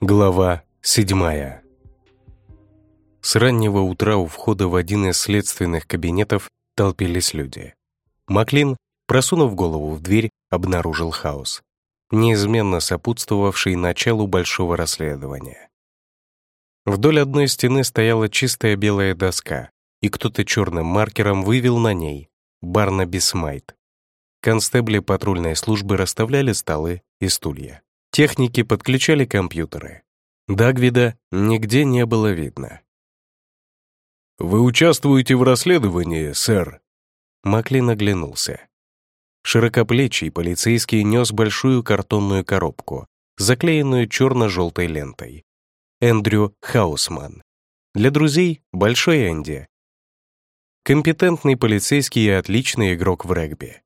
Глава седьмая С раннего утра у входа в один из следственных кабинетов толпились люди. Маклин, просунув голову в дверь, обнаружил хаос, неизменно сопутствовавший началу большого расследования. Вдоль одной стены стояла чистая белая доска, и кто-то черным маркером вывел на ней «Барнаби Смайт». Констебли патрульной службы расставляли столы и стулья. Техники подключали компьютеры. Дагвида нигде не было видно. «Вы участвуете в расследовании, сэр?» Маклин оглянулся. Широкоплечий полицейский нес большую картонную коробку, заклеенную черно-желтой лентой. Эндрю Хаусман. Для друзей — Большой Энди. Компетентный полицейский и отличный игрок в регби.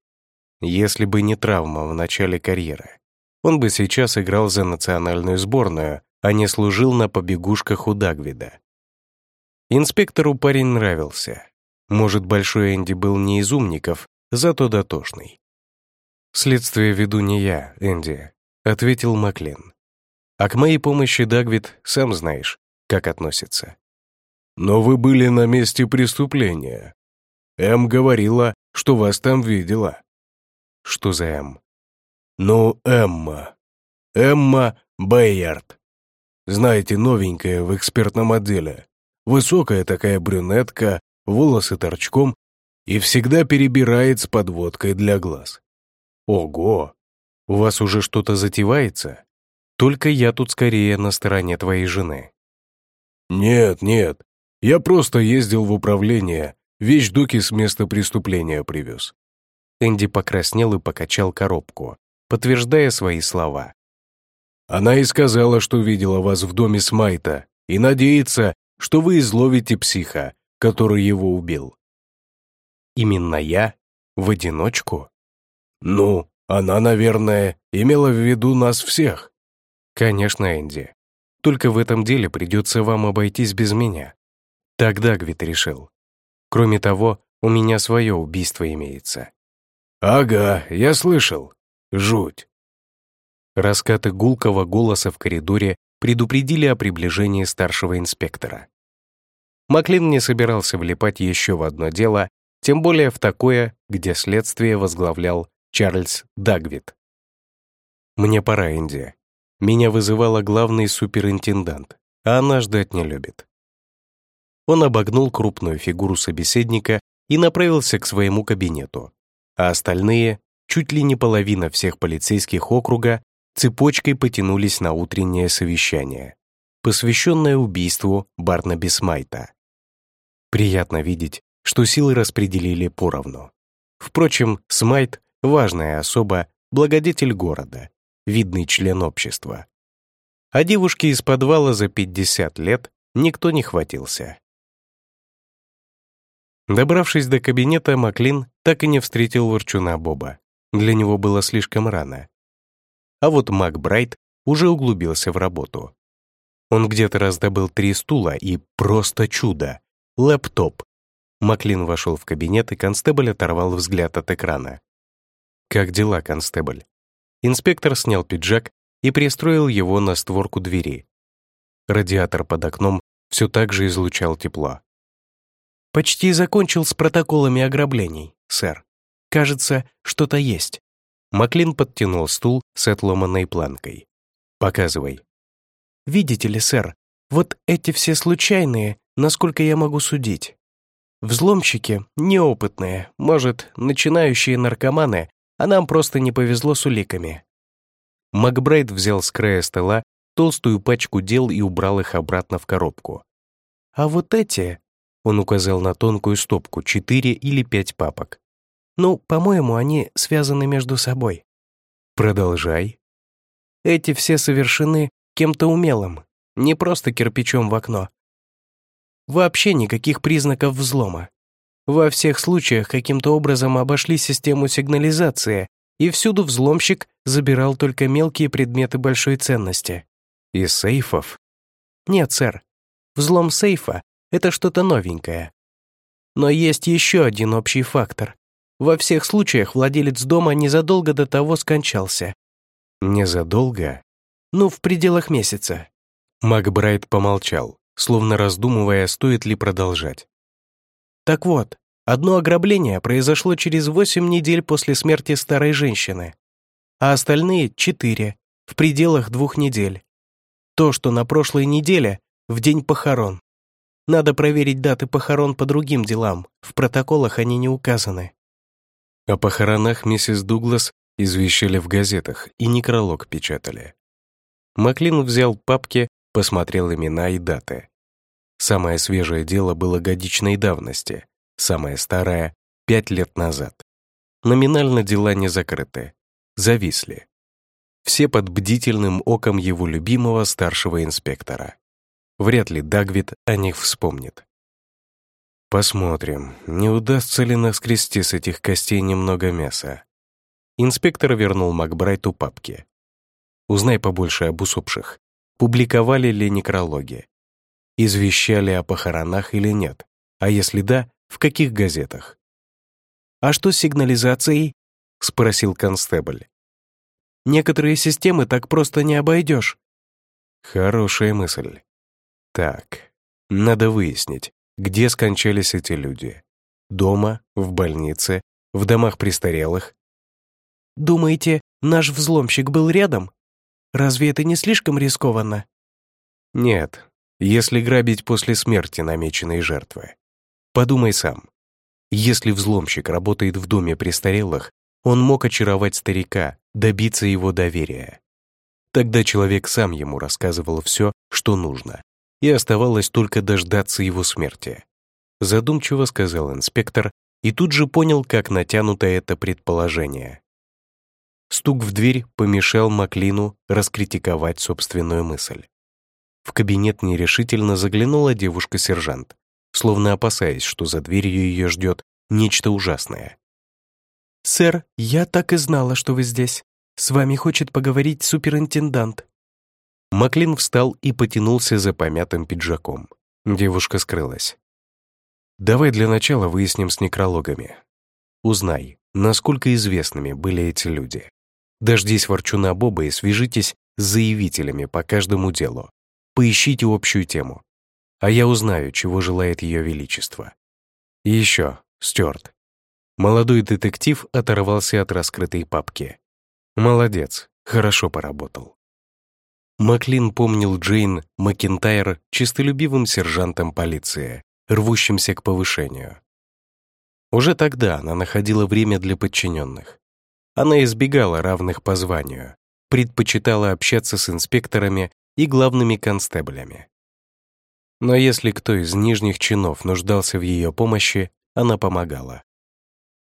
Если бы не травма в начале карьеры, он бы сейчас играл за национальную сборную, а не служил на побегушках у Дагвида. Инспектору парень нравился. Может, Большой Энди был не из умников, зато дотошный. «Следствие веду не я, Энди», — ответил Маклин. А к моей помощи Дагвид, сам знаешь, как относится. Но вы были на месте преступления. Эм говорила, что вас там видела. Что за Эм? Ну, Эмма. Эмма Бэйярд. Знаете, новенькая в экспертном отделе. Высокая такая брюнетка, волосы торчком и всегда перебирает с подводкой для глаз. Ого! У вас уже что-то затевается? Только я тут скорее на стороне твоей жены». «Нет, нет. Я просто ездил в управление, вещдоки с места преступления привез». Энди покраснел и покачал коробку, подтверждая свои слова. «Она и сказала, что видела вас в доме Смайта, и надеется, что вы изловите психа, который его убил». «Именно я? В одиночку?» «Ну, она, наверное, имела в виду нас всех». «Конечно, Энди. Только в этом деле придется вам обойтись без меня». Так Дагвит решил. Кроме того, у меня свое убийство имеется. «Ага, я слышал. Жуть». Раскаты гулкого голоса в коридоре предупредили о приближении старшего инспектора. Маклин не собирался влипать еще в одно дело, тем более в такое, где следствие возглавлял Чарльз Дагвит. «Мне пора, Энди. Меня вызывала главный суперинтендант, а она ждать не любит. Он обогнул крупную фигуру собеседника и направился к своему кабинету, а остальные, чуть ли не половина всех полицейских округа, цепочкой потянулись на утреннее совещание, посвященное убийству Барнаби Смайта. Приятно видеть, что силы распределили поровну. Впрочем, Смайт — важная особа, благодетель города, видный член общества. А девушке из подвала за 50 лет никто не хватился. Добравшись до кабинета, Маклин так и не встретил ворчуна Боба. Для него было слишком рано. А вот Макбрайт уже углубился в работу. Он где-то раздобыл три стула и просто чудо — лэптоп. Маклин вошел в кабинет, и констебль оторвал взгляд от экрана. «Как дела, констебль?» Инспектор снял пиджак и пристроил его на створку двери. Радиатор под окном все так же излучал тепло. «Почти закончил с протоколами ограблений, сэр. Кажется, что-то есть». Маклин подтянул стул с отломанной планкой. «Показывай». «Видите ли, сэр, вот эти все случайные, насколько я могу судить. Взломщики неопытные, может, начинающие наркоманы, а нам просто не повезло с уликами». Макбрайт взял с края стола толстую пачку дел и убрал их обратно в коробку. «А вот эти...» — он указал на тонкую стопку, четыре или пять папок. «Ну, по-моему, они связаны между собой». «Продолжай». «Эти все совершены кем-то умелым, не просто кирпичом в окно. Вообще никаких признаков взлома. Во всех случаях каким-то образом обошли систему сигнализации, и всюду взломщик забирал только мелкие предметы большой ценности. Из сейфов? Нет, сэр. Взлом сейфа — это что-то новенькое. Но есть еще один общий фактор. Во всех случаях владелец дома незадолго до того скончался. Незадолго? Ну, в пределах месяца. Макбрайт помолчал, словно раздумывая, стоит ли продолжать. Так вот, одно ограбление произошло через восемь недель после смерти старой женщины, а остальные — четыре, в пределах двух недель. То, что на прошлой неделе, в день похорон. Надо проверить даты похорон по другим делам, в протоколах они не указаны. О похоронах миссис Дуглас извещали в газетах и некролог печатали. Маклин взял папки, посмотрел имена и даты. Самое свежее дело было годичной давности, самое старое — пять лет назад. Номинально дела не закрыты, зависли. Все под бдительным оком его любимого старшего инспектора. Вряд ли Дагвид о них вспомнит. Посмотрим, не удастся ли наскрести с этих костей немного мяса. Инспектор вернул Макбрайту папки. Узнай побольше об усопших. Публиковали ли некрологи? Извещали о похоронах или нет? А если да, в каких газетах? «А что с сигнализацией?» — спросил констебль. «Некоторые системы так просто не обойдешь». Хорошая мысль. Так, надо выяснить, где скончались эти люди. Дома, в больнице, в домах престарелых. «Думаете, наш взломщик был рядом? Разве это не слишком рискованно?» Нет, если грабить после смерти намеченной жертвы. Подумай сам. Если взломщик работает в доме престарелых, он мог очаровать старика, добиться его доверия. Тогда человек сам ему рассказывал все, что нужно, и оставалось только дождаться его смерти. Задумчиво сказал инспектор и тут же понял, как натянуто это предположение. Стук в дверь помешал Маклину раскритиковать собственную мысль. В кабинет нерешительно заглянула девушка-сержант, словно опасаясь, что за дверью ее ждет нечто ужасное. «Сэр, я так и знала, что вы здесь. С вами хочет поговорить суперинтендант». Маклин встал и потянулся за помятым пиджаком. Девушка скрылась. «Давай для начала выясним с некрологами. Узнай, насколько известными были эти люди. Дождись Ворчуна Боба и свяжитесь с заявителями по каждому делу. Поищите общую тему. А я узнаю, чего желает Ее Величество. И еще, Стюарт». Молодой детектив оторвался от раскрытой папки. «Молодец, хорошо поработал». Маклин помнил Джейн Макинтайр чистолюбивым сержантом полиции, рвущимся к повышению. Уже тогда она находила время для подчиненных. Она избегала равных по званию, предпочитала общаться с инспекторами и главными констеблями. Но если кто из нижних чинов нуждался в ее помощи, она помогала.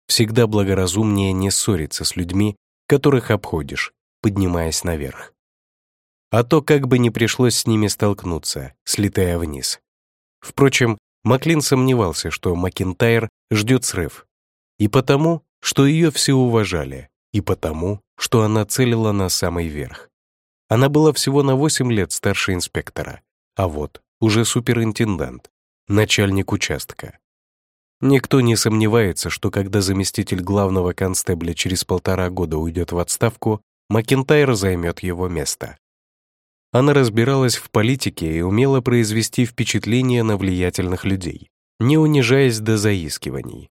Всегда благоразумнее не ссориться с людьми, которых обходишь, поднимаясь наверх а то как бы не пришлось с ними столкнуться, слетая вниз. Впрочем, Маклин сомневался, что Макинтайр ждет срыв. И потому, что ее все уважали, и потому, что она целила на самый верх. Она была всего на 8 лет старше инспектора, а вот уже суперинтендант, начальник участка. Никто не сомневается, что когда заместитель главного констебля через полтора года уйдет в отставку, Макинтайр займет его место. Она разбиралась в политике и умела произвести впечатление на влиятельных людей, не унижаясь до заискиваний.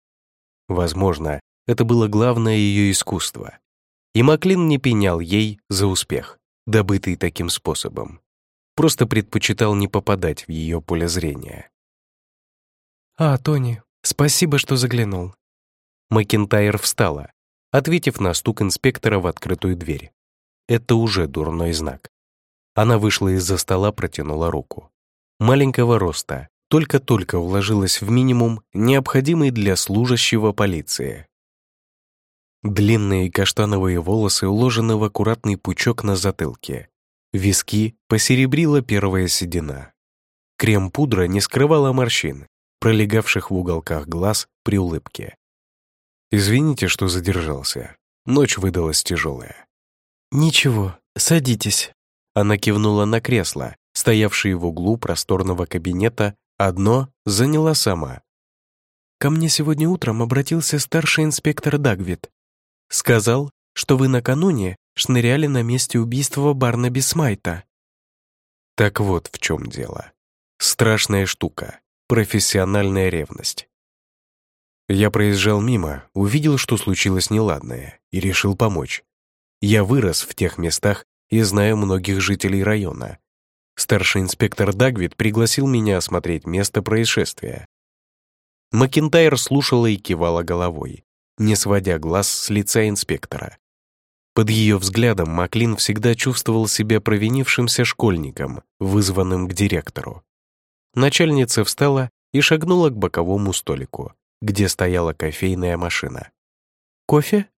Возможно, это было главное ее искусство. И Маклин не пенял ей за успех, добытый таким способом. Просто предпочитал не попадать в ее поле зрения. «А, Тони, спасибо, что заглянул». Макентайр встала, ответив на стук инспектора в открытую дверь. Это уже дурной знак. Она вышла из-за стола, протянула руку. Маленького роста, только-только вложилась в минимум, необходимый для служащего полиции. Длинные каштановые волосы уложены в аккуратный пучок на затылке. Виски посеребрила первая седина. Крем-пудра не скрывала морщин, пролегавших в уголках глаз при улыбке. «Извините, что задержался. Ночь выдалась тяжелая». «Ничего, садитесь». Она кивнула на кресло, стоявшие в углу просторного кабинета, одно заняла сама. ко мне сегодня утром обратился старший инспектор Дагвит. Сказал, что вы накануне шныряли на месте убийства Барнаби Смайта. Так вот в чем дело. Страшная штука. Профессиональная ревность. Я проезжал мимо, увидел, что случилось неладное, и решил помочь. Я вырос в тех местах и знаю многих жителей района. Старший инспектор Дагвид пригласил меня осмотреть место происшествия. Макентайр слушала и кивала головой, не сводя глаз с лица инспектора. Под ее взглядом Маклин всегда чувствовал себя провинившимся школьником, вызванным к директору. Начальница встала и шагнула к боковому столику, где стояла кофейная машина. «Кофе?»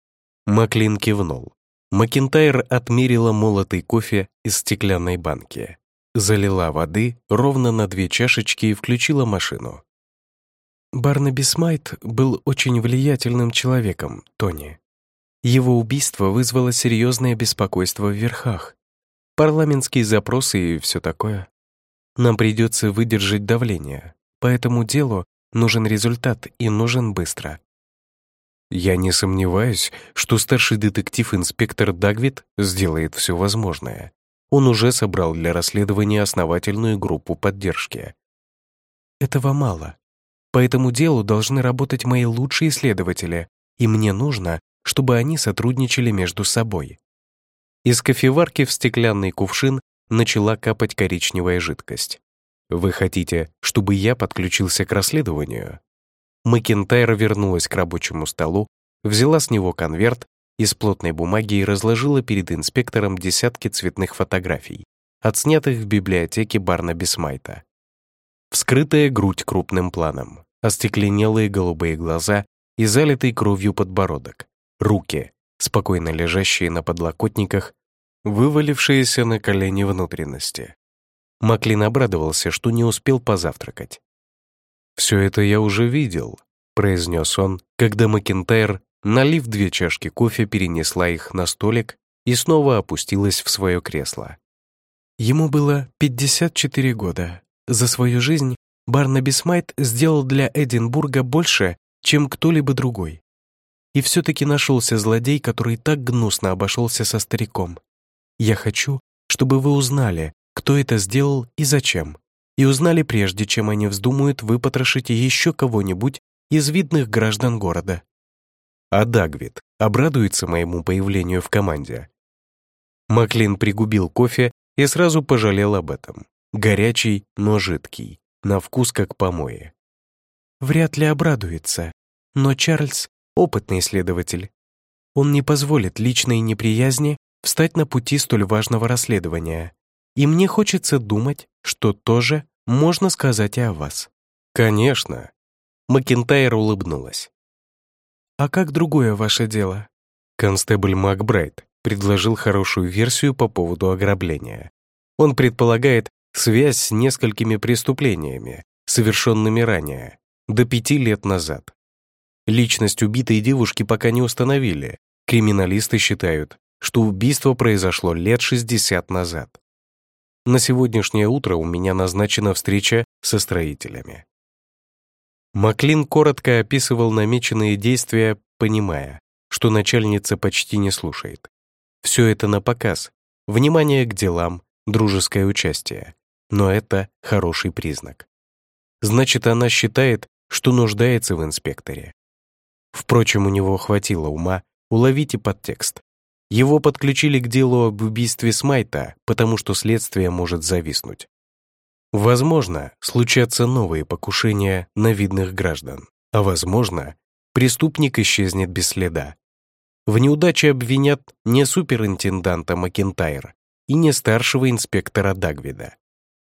Маклин кивнул. Макентайр отмерила молотый кофе из стеклянной банки, залила воды ровно на две чашечки и включила машину. Барнаби Смайт был очень влиятельным человеком, Тони. Его убийство вызвало серьезное беспокойство в верхах. Парламентские запросы и все такое. Нам придется выдержать давление. По этому делу нужен результат и нужен быстро. Я не сомневаюсь, что старший детектив-инспектор Дагвит сделает все возможное. Он уже собрал для расследования основательную группу поддержки. Этого мало. По этому делу должны работать мои лучшие исследователи, и мне нужно, чтобы они сотрудничали между собой. Из кофеварки в стеклянный кувшин начала капать коричневая жидкость. «Вы хотите, чтобы я подключился к расследованию?» Макентайр вернулась к рабочему столу, взяла с него конверт из плотной бумаги и разложила перед инспектором десятки цветных фотографий, отснятых в библиотеке Барнаби Смайта. Вскрытая грудь крупным планом, остекленелые голубые глаза и залитый кровью подбородок, руки, спокойно лежащие на подлокотниках, вывалившиеся на колени внутренности. Маклин обрадовался, что не успел позавтракать. «Все это я уже видел», — произнес он, когда Макентайр, налив две чашки кофе, перенесла их на столик и снова опустилась в свое кресло. Ему было 54 года. За свою жизнь Барнаби Смайт сделал для Эдинбурга больше, чем кто-либо другой. И все-таки нашелся злодей, который так гнусно обошелся со стариком. Я хочу, чтобы вы узнали, кто это сделал и зачем и узнали прежде, чем они вздумают выпотрошить еще кого-нибудь из видных граждан города. А Дагвид обрадуется моему появлению в команде. Маклин пригубил кофе и сразу пожалел об этом. Горячий, но жидкий, на вкус как помои. Вряд ли обрадуется, но Чарльз — опытный исследователь. Он не позволит личной неприязни встать на пути столь важного расследования. И мне хочется думать, что тоже можно сказать и о вас». «Конечно». Макентайр улыбнулась. «А как другое ваше дело?» Констебль Макбрайт предложил хорошую версию по поводу ограбления. Он предполагает связь с несколькими преступлениями, совершенными ранее, до пяти лет назад. Личность убитой девушки пока не установили. Криминалисты считают, что убийство произошло лет 60 назад. На сегодняшнее утро у меня назначена встреча со строителями. Маклин коротко описывал намеченные действия, понимая, что начальница почти не слушает. Все это на показ, внимание к делам, дружеское участие. Но это хороший признак. Значит, она считает, что нуждается в инспекторе. Впрочем, у него хватило ума уловить и подтекст. Его подключили к делу об убийстве Смайта, потому что следствие может зависнуть. Возможно, случатся новые покушения на видных граждан, а возможно, преступник исчезнет без следа. В неудаче обвинят не суперинтенданта Макентайра и не старшего инспектора Дагвида.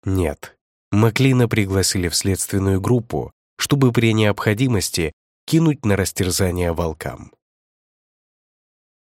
Нет, Маклина пригласили в следственную группу, чтобы при необходимости кинуть на растерзание волкам.